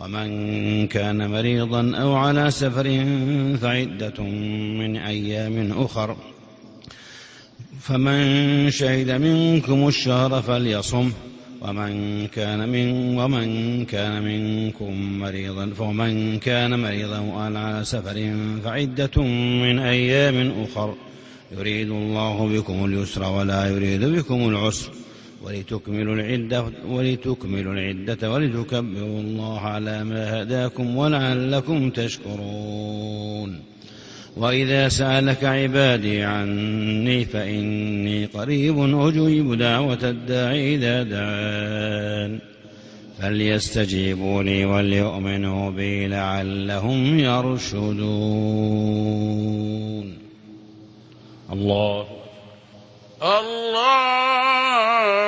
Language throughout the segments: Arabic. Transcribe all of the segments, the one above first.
ومن كان مريضا أو على سفر فعدة من أيام أخر. فمن شهد منكم الشهر فليصم ومن كان من ومن كان منكم مريضا فمن كان مريضا وعلى سفر فعدة من أيام أخر. يريد الله بكم اليسر ولا يريد بكم العسر. ولتكملوا العدة ولتكملوا العدة ولتكبروا الله على ما هداكم ولعلكم تشكرون. وإذا سألك عبادي عني فإني قريب أجيب دعوة الداعي إذا دعان. فليستجيبوا لي وليؤمنوا بي لعلهم يرشدون. الله. الله.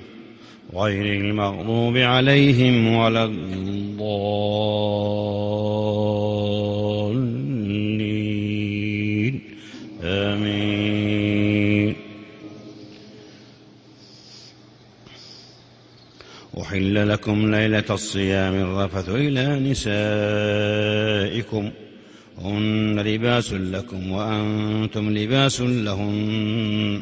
غير المغضوب عليهم ولا الضالين. آمين. أحل لكم ليلة الصيام الرفث إلى نسائكم. هن لباس لكم وأنتم لباس لهن.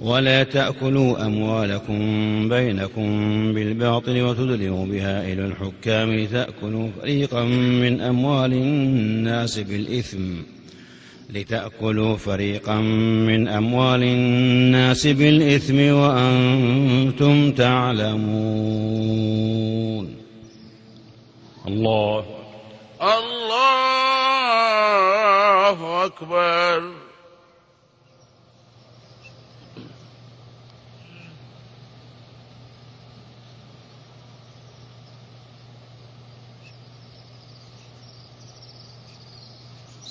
ولا تأكلوا أموالكم بينكم بالباطل وتدلوا بها إلى الحكام لتأكلوا فريقا من أموال الناس بالإثم. لتأكلوا فريقا من أموال الناس بالإثم وأنتم تعلمون. الله الله أكبر.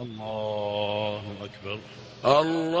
الله أكبر الله